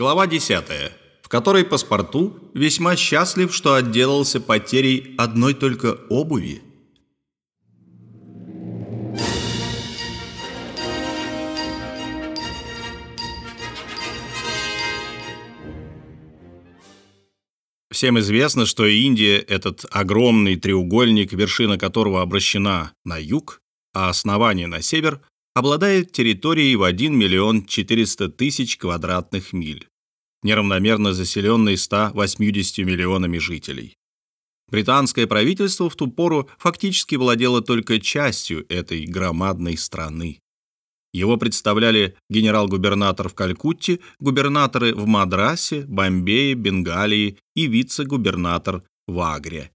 Глава 10, в которой паспорту весьма счастлив, что отделался потерей одной только обуви. Всем известно, что Индия – этот огромный треугольник, вершина которого обращена на юг, а основание на север, обладает территорией в 1 миллион 400 тысяч квадратных миль, неравномерно заселенной 180 миллионами жителей. Британское правительство в ту пору фактически владело только частью этой громадной страны. Его представляли генерал-губернатор в Калькутте, губернаторы в Мадрасе, Бомбее, Бенгалии и вице-губернатор в Агре.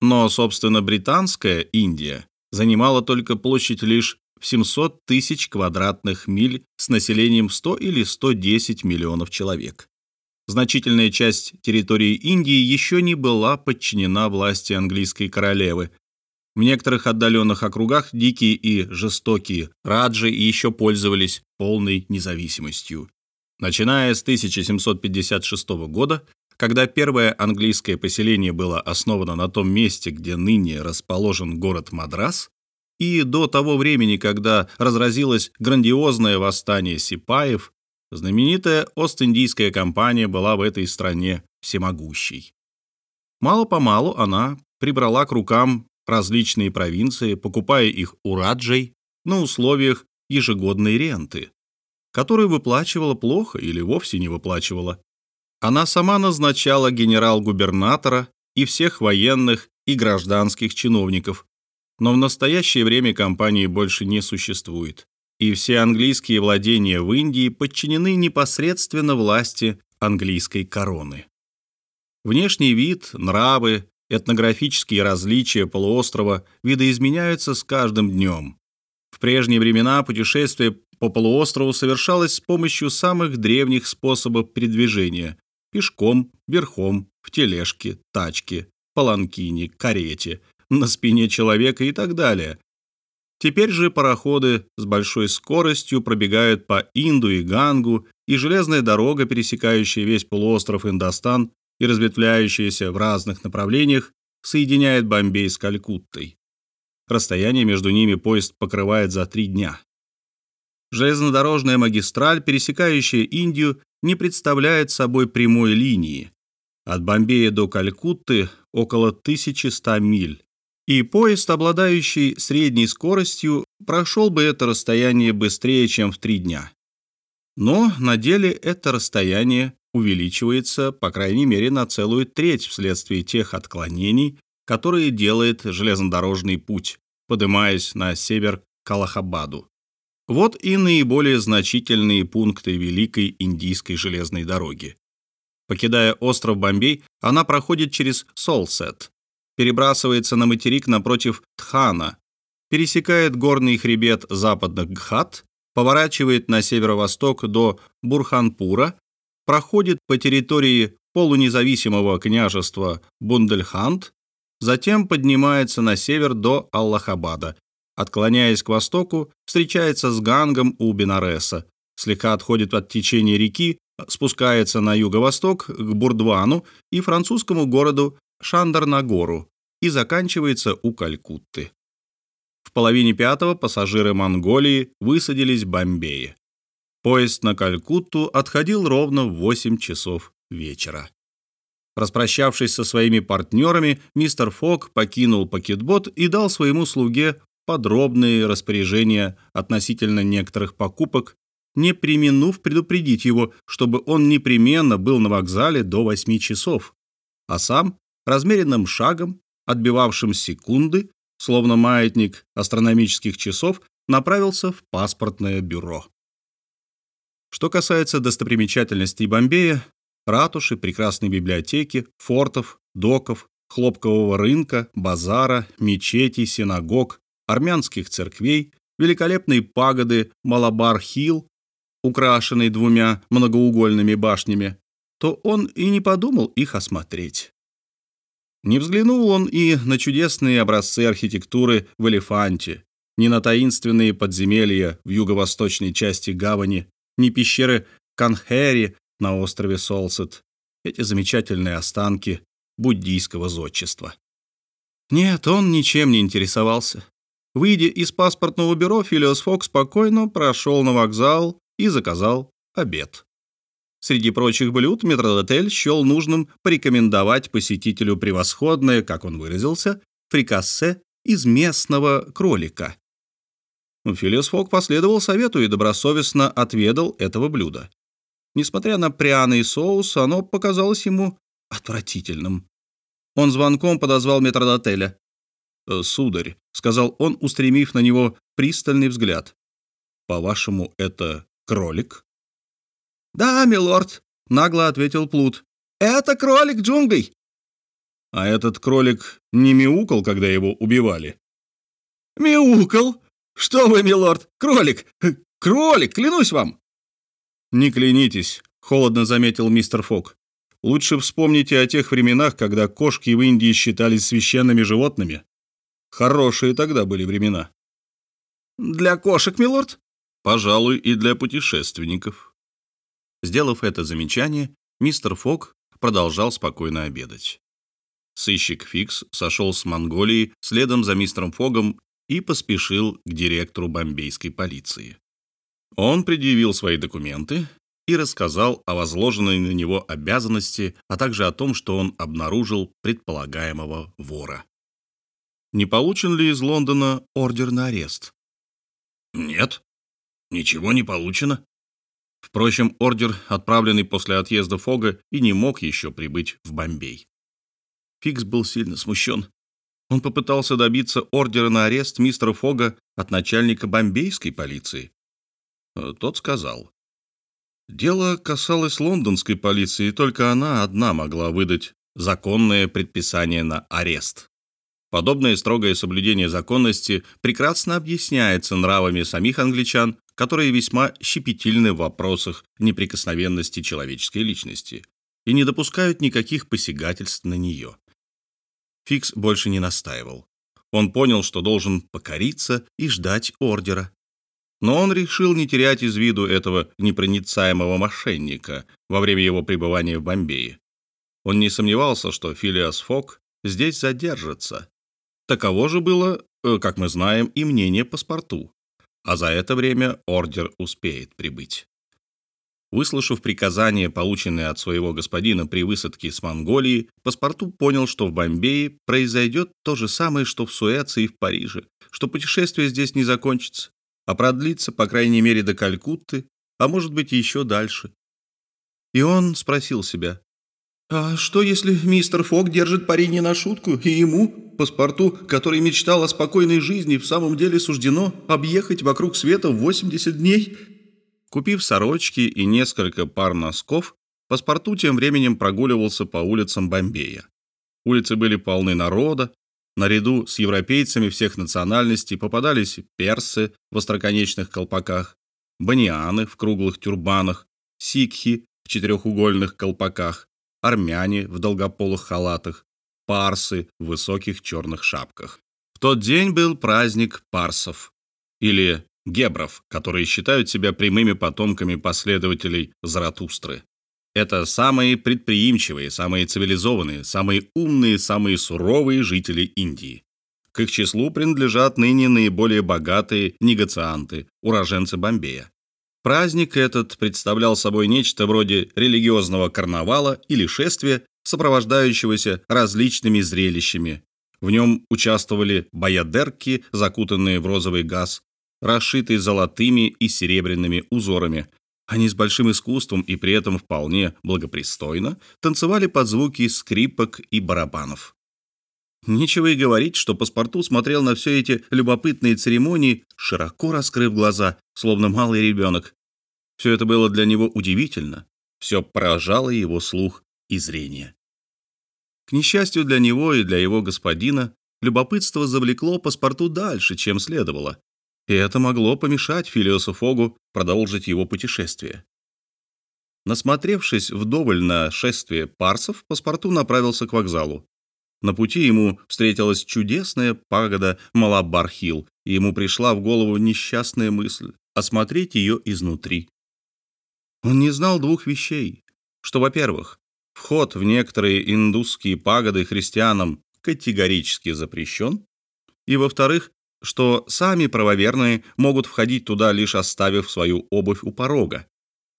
Но, собственно, британская Индия занимала только площадь лишь в 700 тысяч квадратных миль с населением 100 или 110 миллионов человек. Значительная часть территории Индии еще не была подчинена власти английской королевы. В некоторых отдаленных округах дикие и жестокие раджи еще пользовались полной независимостью. Начиная с 1756 года, когда первое английское поселение было основано на том месте, где ныне расположен город Мадрас, и до того времени, когда разразилось грандиозное восстание сипаев, знаменитая Ост-Индийская компания была в этой стране всемогущей. Мало-помалу она прибрала к рукам различные провинции, покупая их у раджей на условиях ежегодной ренты, которую выплачивала плохо или вовсе не выплачивала. Она сама назначала генерал-губернатора и всех военных и гражданских чиновников, но в настоящее время компании больше не существует, и все английские владения в Индии подчинены непосредственно власти английской короны. Внешний вид, нравы, этнографические различия полуострова видоизменяются с каждым днем. В прежние времена путешествие по полуострову совершалось с помощью самых древних способов передвижения – пешком, верхом, в тележке, тачке, паланкине, карете на спине человека и так далее. Теперь же пароходы с большой скоростью пробегают по Инду и Гангу, и железная дорога, пересекающая весь полуостров Индостан и разветвляющаяся в разных направлениях, соединяет Бомбей с Калькуттой. Расстояние между ними поезд покрывает за три дня. Железнодорожная магистраль, пересекающая Индию, не представляет собой прямой линии. От Бомбея до Калькутты около 1100 миль, и поезд, обладающий средней скоростью, прошел бы это расстояние быстрее, чем в три дня. Но на деле это расстояние увеличивается, по крайней мере, на целую треть вследствие тех отклонений, которые делает железнодорожный путь, поднимаясь на север к Аллахабаду. Вот и наиболее значительные пункты Великой Индийской железной дороги. Покидая остров Бомбей, она проходит через Солсет, перебрасывается на материк напротив Тхана, пересекает горный хребет западных Гхат, поворачивает на северо-восток до Бурханпура, проходит по территории полунезависимого княжества Бундельхант, затем поднимается на север до Аллахабада, отклоняясь к востоку, встречается с Гангом у Бенареса, слегка отходит от течения реки, спускается на юго-восток к Бурдвану и французскому городу Шандарнагору и заканчивается у Калькутты. В половине пятого пассажиры Монголии высадились в Бомбее. Поезд на Калькутту отходил ровно в 8 часов вечера. Распрощавшись со своими партнерами, мистер Фок покинул пакетбот и дал своему слуге подробные распоряжения относительно некоторых покупок, не применув предупредить его, чтобы он непременно был на вокзале до 8 часов, а сам размеренным шагом, отбивавшим секунды, словно маятник астрономических часов, направился в паспортное бюро. Что касается достопримечательностей Бомбея, ратуши, прекрасной библиотеки, фортов, доков, хлопкового рынка, базара, мечетей, синагог, армянских церквей, великолепной пагоды Малабар-Хилл, украшенной двумя многоугольными башнями, то он и не подумал их осмотреть. Не взглянул он и на чудесные образцы архитектуры в Элефанте, ни на таинственные подземелья в юго-восточной части гавани, ни пещеры Канхери, на острове Солсет, эти замечательные останки буддийского зодчества. Нет, он ничем не интересовался. Выйдя из паспортного бюро, Филиос Фок спокойно прошел на вокзал и заказал обед. Среди прочих блюд метродотель счел нужным порекомендовать посетителю превосходное, как он выразился, фрикассе из местного кролика. Филиос Фок последовал совету и добросовестно отведал этого блюда. Несмотря на пряный соус, оно показалось ему отвратительным. Он звонком подозвал метродотеля. «Э, «Сударь», — сказал он, устремив на него пристальный взгляд. «По-вашему, это кролик?» «Да, милорд», — нагло ответил Плут. «Это кролик джунглей». «А этот кролик не мяукал, когда его убивали?» «Мяукал? Что вы, милорд, кролик! Кролик, клянусь вам!» «Не клянитесь», — холодно заметил мистер Фок. «Лучше вспомните о тех временах, когда кошки в Индии считались священными животными. Хорошие тогда были времена». «Для кошек, милорд?» «Пожалуй, и для путешественников». Сделав это замечание, мистер Фок продолжал спокойно обедать. Сыщик Фикс сошел с Монголии следом за мистером Фогом и поспешил к директору бомбейской полиции. Он предъявил свои документы и рассказал о возложенной на него обязанности, а также о том, что он обнаружил предполагаемого вора. Не получен ли из Лондона ордер на арест? Нет, ничего не получено. Впрочем, ордер, отправленный после отъезда Фога, и не мог еще прибыть в Бомбей. Фикс был сильно смущен. Он попытался добиться ордера на арест мистера Фога от начальника бомбейской полиции, Э, тот сказал. Дело касалось лондонской полиции, и только она одна могла выдать законное предписание на арест. Подобное строгое соблюдение законности прекрасно объясняется нравами самих англичан, которые весьма щепетильны в вопросах неприкосновенности человеческой личности и не допускают никаких посягательств на нее. Фикс больше не настаивал. Он понял, что должен покориться и ждать ордера. Но он решил не терять из виду этого непроницаемого мошенника во время его пребывания в Бомбее. Он не сомневался, что Филиас Фок здесь задержится. Таково же было, э, как мы знаем, и мнение паспорту. А за это время ордер успеет прибыть. Выслушав приказание, полученное от своего господина при высадке с Монголии, паспорту понял, что в Бомбее произойдет то же самое, что в Суэце и в Париже, что путешествие здесь не закончится а продлится, по крайней мере, до Калькутты, а может быть, еще дальше. И он спросил себя, «А что, если мистер Фок держит пари не на шутку, и ему, паспорту, который мечтал о спокойной жизни, в самом деле суждено объехать вокруг света в 80 дней?» Купив сорочки и несколько пар носков, паспорту тем временем прогуливался по улицам Бомбея. Улицы были полны народа, Наряду с европейцами всех национальностей попадались персы в остроконечных колпаках, банианы в круглых тюрбанах, сикхи в четырехугольных колпаках, армяне в долгополых халатах, парсы в высоких черных шапках. В тот день был праздник парсов, или гебров, которые считают себя прямыми потомками последователей Заратустры. Это самые предприимчивые, самые цивилизованные, самые умные, самые суровые жители Индии. К их числу принадлежат ныне наиболее богатые негацианты, уроженцы Бомбея. Праздник этот представлял собой нечто вроде религиозного карнавала или шествия, сопровождающегося различными зрелищами. В нем участвовали баядерки, закутанные в розовый газ, расшитые золотыми и серебряными узорами, они с большим искусством и при этом вполне благопристойно танцевали под звуки скрипок и барабанов. Нечего и говорить, что паспорту смотрел на все эти любопытные церемонии, широко раскрыв глаза, словно малый ребенок. Все это было для него удивительно, все поражало его слух и зрение. К несчастью для него и для его господина, любопытство завлекло паспорту дальше, чем следовало и это могло помешать Филиосу Фогу продолжить его путешествие. Насмотревшись вдоволь на шествие парсов, паспорту направился к вокзалу. На пути ему встретилась чудесная пагода Малабархил, и ему пришла в голову несчастная мысль осмотреть ее изнутри. Он не знал двух вещей что, во-первых, вход в некоторые индусские пагоды христианам категорически запрещен, и, во-вторых, что сами правоверные могут входить туда, лишь оставив свою обувь у порога.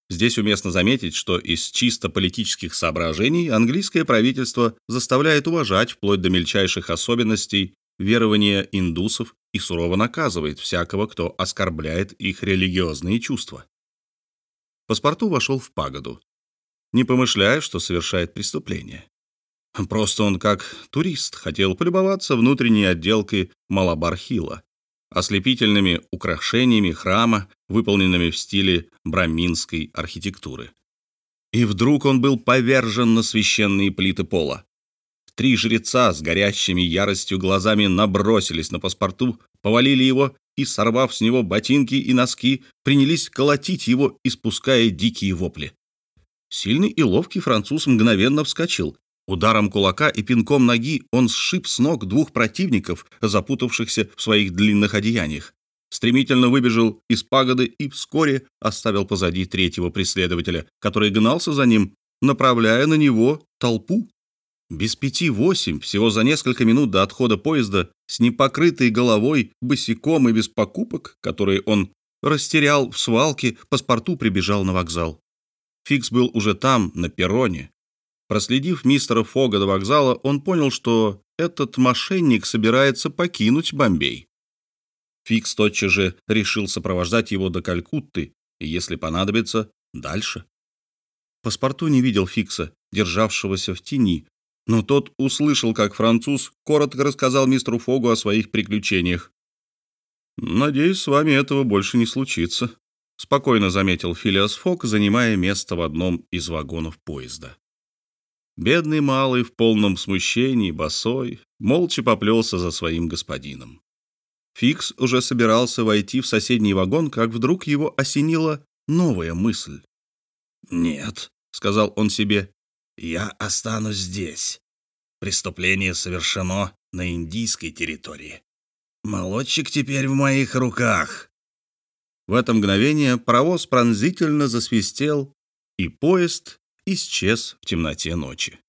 Здесь уместно заметить, что из чисто политических соображений английское правительство заставляет уважать вплоть до мельчайших особенностей верования индусов и сурово наказывает всякого, кто оскорбляет их религиозные чувства. Паспорту вошел в пагоду, не помышляя, что совершает преступление. Просто он, как турист, хотел полюбоваться внутренней отделкой Малабархила, ослепительными украшениями храма, выполненными в стиле браминской архитектуры. И вдруг он был повержен на священные плиты пола. Три жреца с горящими яростью глазами набросились на паспорту, повалили его и, сорвав с него ботинки и носки, принялись колотить его, испуская дикие вопли. Сильный и ловкий француз мгновенно вскочил. Ударом кулака и пинком ноги он сшиб с ног двух противников, запутавшихся в своих длинных одеяниях. Стремительно выбежал из пагоды и вскоре оставил позади третьего преследователя, который гнался за ним, направляя на него толпу. Без пяти восемь, всего за несколько минут до отхода поезда, с непокрытой головой, босиком и без покупок, которые он растерял в свалке, паспорту прибежал на вокзал. Фикс был уже там, на перроне. Проследив мистера Фога до вокзала, он понял, что этот мошенник собирается покинуть Бомбей. Фикс тотчас же решил сопровождать его до Калькутты и, если понадобится, дальше. Паспорту не видел Фикса, державшегося в тени, но тот услышал, как француз коротко рассказал мистеру Фогу о своих приключениях. «Надеюсь, с вами этого больше не случится», — спокойно заметил Филиас Фог, занимая место в одном из вагонов поезда. Бедный малый в полном смущении, босой, молча поплелся за своим господином. Фикс уже собирался войти в соседний вагон, как вдруг его осенила новая мысль. «Нет», — сказал он себе, я останусь здесь. Преступление совершено на индийской территории. Молодчик теперь в моих руках. В это мгновение паровоз пронзительно засвистел, и поезд исчез в темноте ночи.